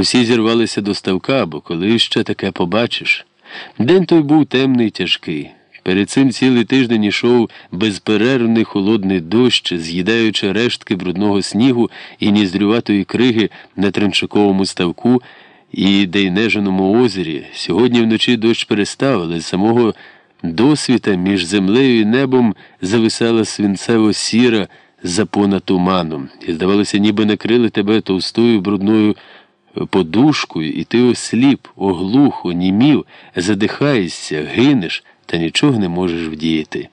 Всі зірвалися до ставка, бо коли ще таке побачиш. День той був темний тяжкий. Перед цим цілий тиждень ішов безперервний холодний дощ, з'їдаючи рештки брудного снігу і ніздрюватої криги на Тренчаковому ставку і Дейнеженому озері. Сьогодні вночі дощ перестав, але з самого досвіта між землею і небом зависала свинцево сіра запона туманом, і, здавалося, ніби накрили тебе товстою брудною подушкою, і ти осліп, оглух, онімів, задихаєшся, гинеш та нічого не можеш вдіяти.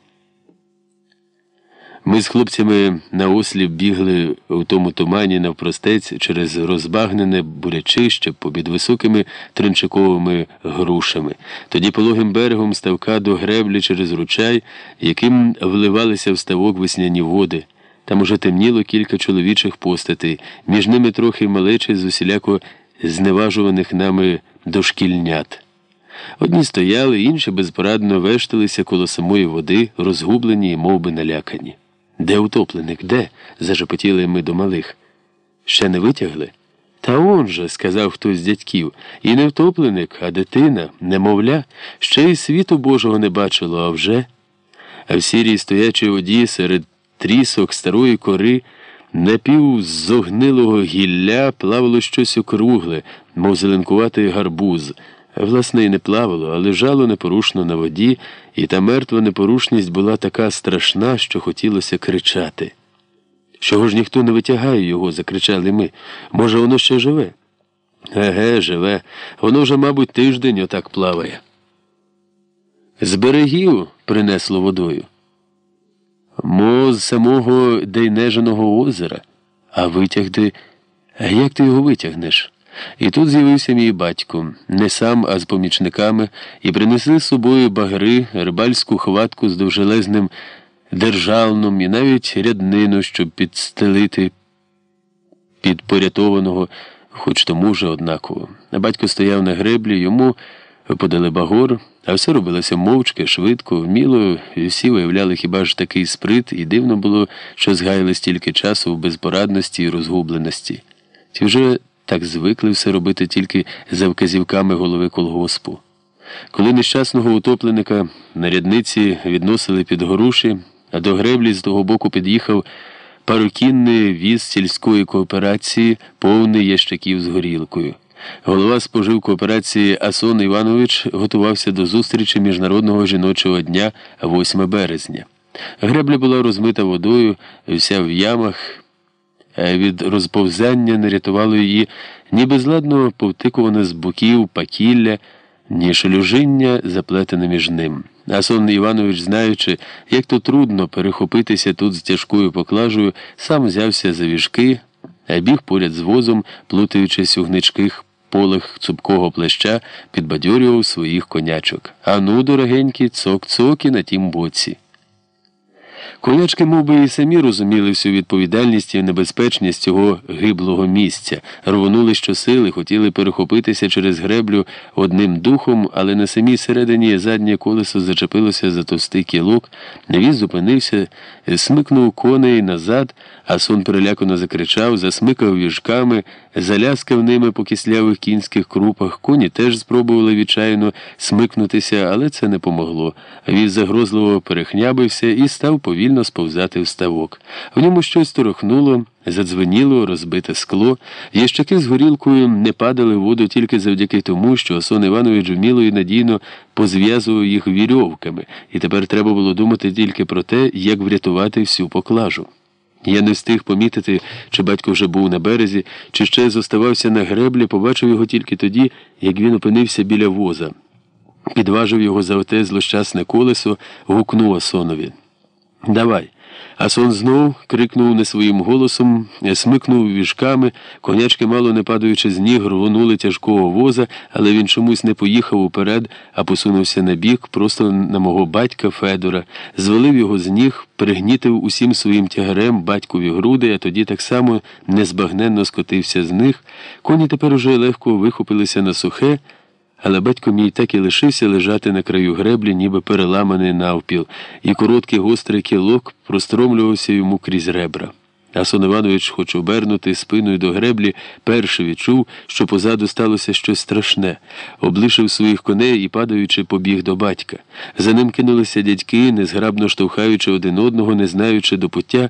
Ми з хлопцями на осліп бігли в тому тумані навпростець через розбагнене бурячище попід високими трончаковими грушами, тоді пологим берегом ставка до греблі через ручай, яким вливалися в ставок весняні води. Там уже темніло кілька чоловічих постатей, між ними трохи малечі з усіляко зневажуваних нами дошкільнят. Одні стояли, інші безпорадно вешталися коло самої води, розгублені і мов би, налякані. Де утопленик? Де? зашепотіли ми до малих. Ще не витягли? Та он же, сказав хтось з дядьків, і не втопленик, а дитина, немовля, ще й світу Божого не бачило, а вже. А в сірій стоячій воді серед трісок старої кори напівзогнилого гілля плавало щось округле, мов зеленкуватий гарбуз. Власне, і не плавало, а лежало непорушно на воді, і та мертва непорушність була така страшна, що хотілося кричати. Чого ж ніхто не витягає його, закричали ми. Може, воно ще живе? Еге, живе, воно вже, мабуть, тиждень отак плаває. З берегів принесло водою. Мо з самого Дейнеженого озера, а витягти. Як ти його витягнеш? І тут з'явився мій батько, не сам, а з помічниками, і принесли з собою багри, рибальську хватку з довжелезним державном і навіть ряднину, щоб підстелити підпорятованого, хоч тому вже однаково. Батько стояв на греблі, йому подали багор, а все робилося мовчки, швидко, вміло, і всі виявляли хіба ж такий сприт, і дивно було, що згаяли стільки часу в безпорадності і розгубленості. Ті вже так звикли все робити тільки за вказівками голови колгоспу. Коли нещасного утопленика на рядниці відносили під горуші, а до греблі з того боку під'їхав парокінний віз сільської кооперації, повний ящиків з горілкою. Голова спожив кооперації Асон Іванович готувався до зустрічі Міжнародного жіночого дня 8 березня. Гребля була розмита водою, вся в ямах. Від розповзання не рятувало її ні безладно повтикуване з боків пакілля, ні шелюжиння, заплетене між ним. Асон Іванович, знаючи, як то трудно перехопитися тут з тяжкою поклажею, сам взявся за віжки, а біг поряд з возом, плутаючись у гничких полах цупкого плеща, підбадьорював своїх конячок. Ану, дорогенькі, цок-цокі на тім боці. Конячки мов би, і самі розуміли всю відповідальність і небезпечність цього гиблого місця, рвонули щосили, хотіли перехопитися через греблю одним духом, але на самій середині заднє колесо зачепилося за товстий кілок, віз зупинився, смикнув коней назад, а сон перелякано закричав, засмикав віжками, заляскав ними по кислявих кінських крупах. Коні теж спробували відчайно смикнутися, але це не помогло. Віз загрозливо перехнябився і став повільно сповзати в ставок. В ньому щось торохнуло, задзвеніло, розбите скло. Ящаки з горілкою не падали в воду тільки завдяки тому, що Осон Іванович вміло і надійно позв'язував їх вірьовками, і тепер треба було думати тільки про те, як врятувати всю поклажу. Я не встиг помітити, чи батько вже був на березі, чи ще зоставався на греблі, побачив його тільки тоді, як він опинився біля воза. Підважив його за оте злощасне колесо, гукнув Асонові. Давай. Асон знов крикнув не своїм голосом, смикнув віжками, конячки, мало не падаючи з ніг, рвонули тяжкого воза, але він чомусь не поїхав уперед, а посунувся на бік, просто на мого батька Федора, звалив його з ніг, пригнітив усім своїм тягарем батькові груди, а тоді так само незбагненно скотився з них. Коні тепер уже легко вихопилися на сухе. Але батько мій так і лишився лежати на краю греблі, ніби переламаний навпіл, і короткий гострий кілок простромлювався йому крізь ребра. Асон Іванович, хоч обернути спиною до греблі, перший відчув, що позаду сталося щось страшне, облишив своїх коней і, падаючи, побіг до батька. За ним кинулися дядьки, незграбно штовхаючи один одного, не знаючи до пуття,